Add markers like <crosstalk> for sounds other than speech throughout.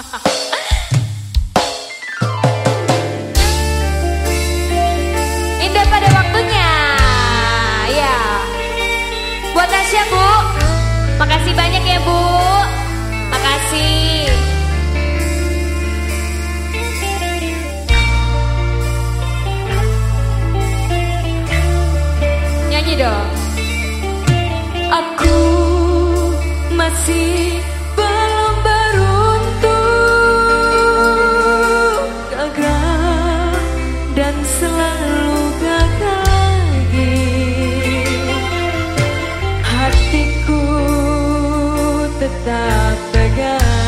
<laughs> Indah pada waktunya. Ya. Buat Tasya, Bu. Makasih banyak ya, Bu. Makasih. Nyanyi dong. Aku masih tá pegando.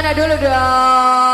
Sana dulu dong.